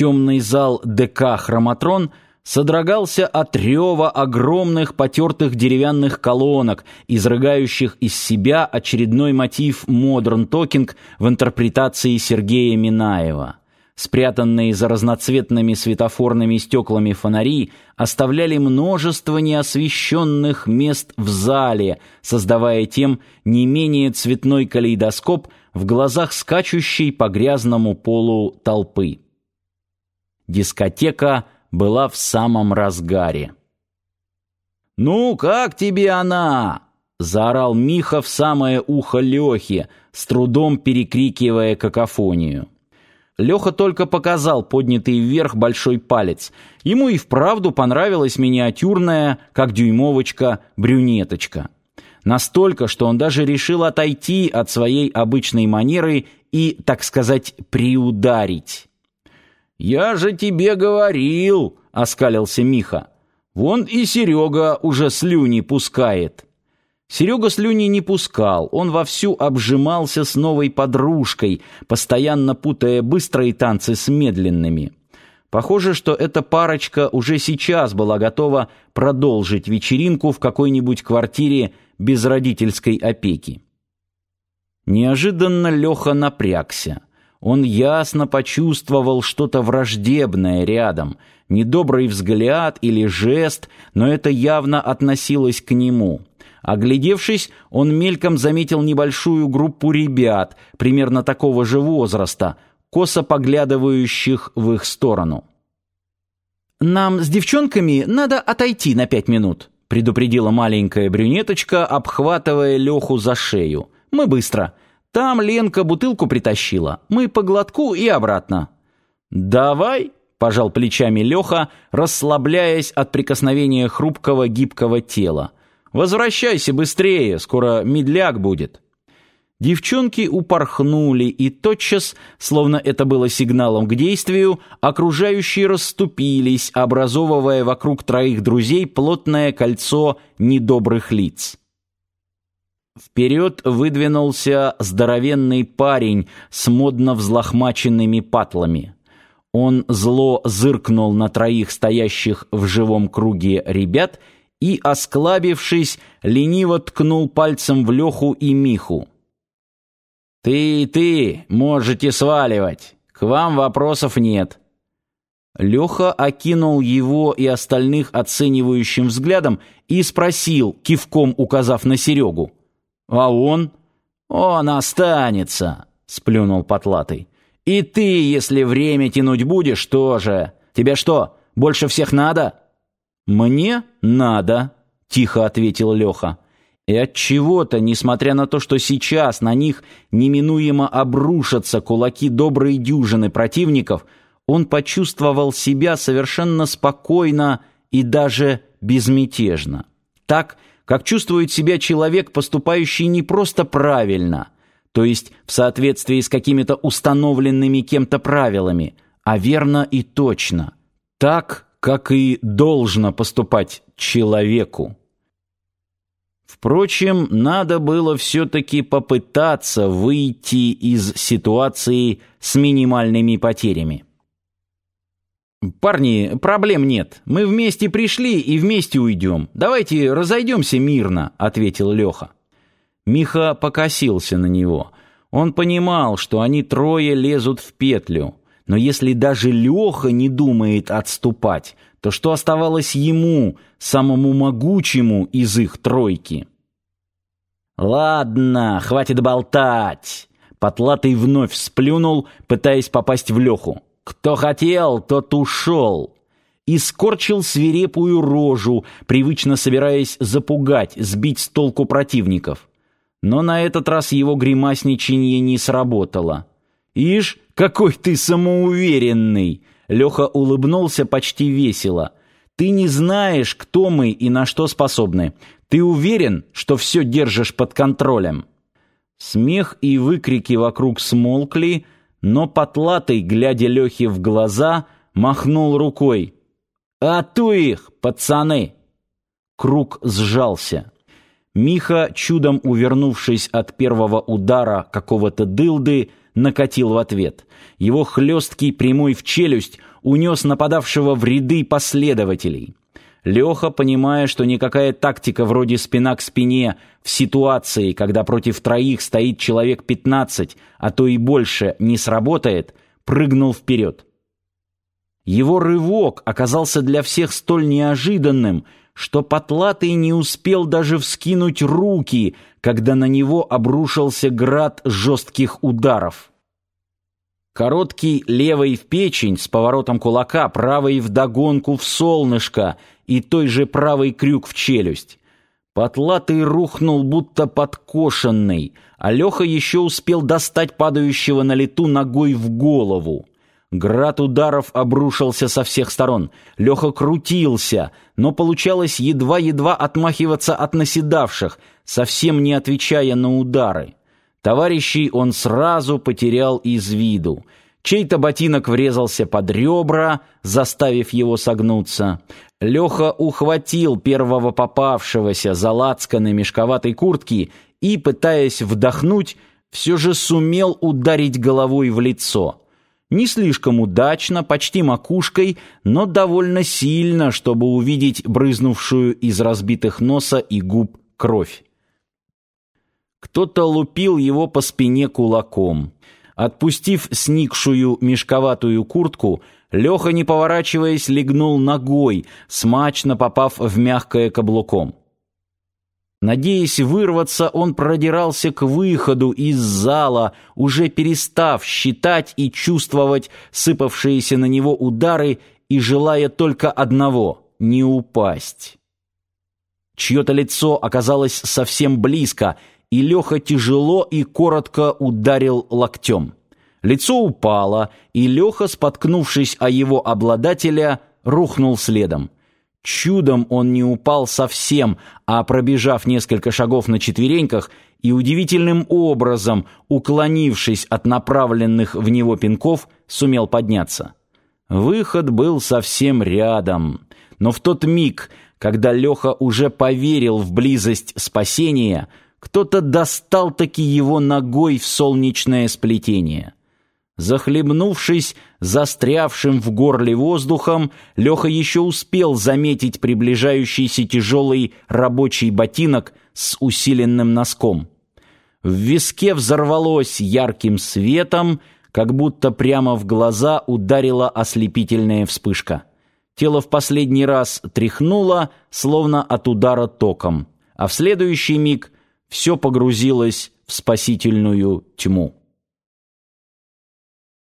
Темный зал ДК «Хроматрон» содрогался от рева огромных потертых деревянных колонок, изрыгающих из себя очередной мотив «Модерн Токинг» в интерпретации Сергея Минаева. Спрятанные за разноцветными светофорными стеклами фонари оставляли множество неосвещенных мест в зале, создавая тем не менее цветной калейдоскоп в глазах скачущей по грязному полу толпы. Дискотека была в самом разгаре. «Ну, как тебе она?» — заорал Миха в самое ухо Лехи, с трудом перекрикивая какофонию. Леха только показал поднятый вверх большой палец. Ему и вправду понравилась миниатюрная, как дюймовочка, брюнеточка. Настолько, что он даже решил отойти от своей обычной манеры и, так сказать, приударить. «Я же тебе говорил!» — оскалился Миха. «Вон и Серега уже слюни пускает». Серега слюни не пускал, он вовсю обжимался с новой подружкой, постоянно путая быстрые танцы с медленными. Похоже, что эта парочка уже сейчас была готова продолжить вечеринку в какой-нибудь квартире без родительской опеки. Неожиданно Леха напрягся. Он ясно почувствовал что-то враждебное рядом, недобрый взгляд или жест, но это явно относилось к нему. Оглядевшись, он мельком заметил небольшую группу ребят, примерно такого же возраста, косо поглядывающих в их сторону. «Нам с девчонками надо отойти на пять минут», предупредила маленькая брюнеточка, обхватывая Леху за шею. «Мы быстро. Там Ленка бутылку притащила. Мы по глотку и обратно». «Давай», — пожал плечами Леха, расслабляясь от прикосновения хрупкого гибкого тела. Возвращайся быстрее, скоро медляк будет. Девчонки упорхнули, и тотчас, словно это было сигналом к действию, окружающие расступились, образовывая вокруг троих друзей плотное кольцо недобрых лиц. Вперед выдвинулся здоровенный парень с модно взлохмаченными патлами. Он зло зыркнул на троих стоящих в живом круге ребят и, осклабившись, лениво ткнул пальцем в Леху и Миху. «Ты и ты можете сваливать. К вам вопросов нет». Леха окинул его и остальных оценивающим взглядом и спросил, кивком указав на Серегу. «А он?» «Он останется», — сплюнул Потлатый. «И ты, если время тянуть будешь, тоже. Тебе что, больше всех надо?» «Мне надо», — тихо ответил Леха. И от чего-то, несмотря на то, что сейчас на них неминуемо обрушатся кулаки доброй дюжины противников, он почувствовал себя совершенно спокойно и даже безмятежно. Так, как чувствует себя человек, поступающий не просто правильно, то есть в соответствии с какими-то установленными кем-то правилами, а верно и точно. Так, как и должно поступать человеку. Впрочем, надо было все-таки попытаться выйти из ситуации с минимальными потерями. «Парни, проблем нет. Мы вместе пришли и вместе уйдем. Давайте разойдемся мирно», — ответил Леха. Миха покосился на него. Он понимал, что они трое лезут в петлю. Но если даже Леха не думает отступать, то что оставалось ему, самому могучему из их тройки? «Ладно, хватит болтать!» Потлатый вновь сплюнул, пытаясь попасть в Леху. «Кто хотел, тот ушел!» И скорчил свирепую рожу, привычно собираясь запугать, сбить с толку противников. Но на этот раз его гримасничанье не сработало. «Ишь, какой ты самоуверенный!» Леха улыбнулся почти весело. «Ты не знаешь, кто мы и на что способны. Ты уверен, что все держишь под контролем?» Смех и выкрики вокруг смолкли, но потлатый, глядя Лехе в глаза, махнул рукой. «А ту их, пацаны!» Круг сжался. Миха, чудом увернувшись от первого удара какого-то дылды, накатил в ответ. Его хлесткий прямой в челюсть унес нападавшего в ряды последователей. Леха, понимая, что никакая тактика вроде спина к спине в ситуации, когда против троих стоит человек 15, а то и больше, не сработает, прыгнул вперед. Его рывок оказался для всех столь неожиданным, что Потлатый не успел даже вскинуть руки, когда на него обрушился град жестких ударов. Короткий левый в печень с поворотом кулака, правый вдогонку в солнышко и той же правый крюк в челюсть. Потлатый рухнул, будто подкошенный, а Леха еще успел достать падающего на лету ногой в голову. Град ударов обрушился со всех сторон. Леха крутился, но получалось едва-едва отмахиваться от наседавших, совсем не отвечая на удары. Товарищей он сразу потерял из виду. Чей-то ботинок врезался под ребра, заставив его согнуться. Леха ухватил первого попавшегося за лацканы мешковатой куртки и, пытаясь вдохнуть, все же сумел ударить головой в лицо. Не слишком удачно, почти макушкой, но довольно сильно, чтобы увидеть брызнувшую из разбитых носа и губ кровь. Кто-то лупил его по спине кулаком. Отпустив сникшую мешковатую куртку, Леха, не поворачиваясь, легнул ногой, смачно попав в мягкое каблуком. Надеясь вырваться, он продирался к выходу из зала, уже перестав считать и чувствовать сыпавшиеся на него удары и желая только одного — не упасть. Чье-то лицо оказалось совсем близко, и Леха тяжело и коротко ударил локтем. Лицо упало, и Леха, споткнувшись о его обладателя, рухнул следом. Чудом он не упал совсем, а пробежав несколько шагов на четвереньках и удивительным образом, уклонившись от направленных в него пинков, сумел подняться. Выход был совсем рядом. Но в тот миг, когда Леха уже поверил в близость спасения, кто-то достал таки его ногой в солнечное сплетение. Захлебнувшись застрявшим в горле воздухом, Леха еще успел заметить приближающийся тяжелый рабочий ботинок с усиленным носком. В виске взорвалось ярким светом, как будто прямо в глаза ударила ослепительная вспышка. Тело в последний раз тряхнуло, словно от удара током, а в следующий миг все погрузилось в спасительную тьму.